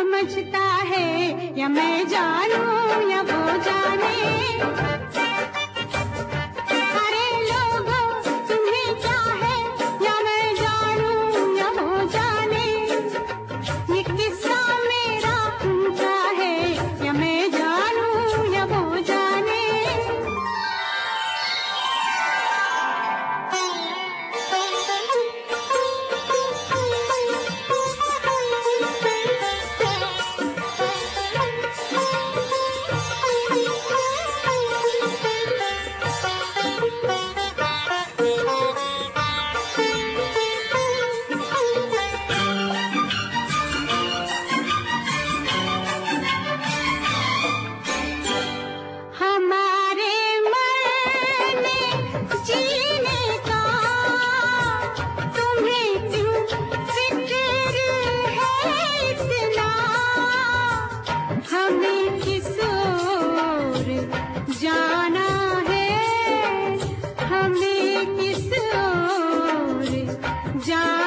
समझता है या मैं जानू या वो जाने। जाना